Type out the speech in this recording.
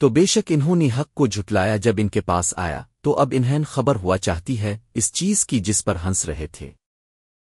تو بے شک انہوں نے حق کو جھٹلایا جب ان کے پاس آیا، تو اب انہیں خبر ہوا چاہتی ہے اس چیز کی جس پر ہنس رہے تھے۔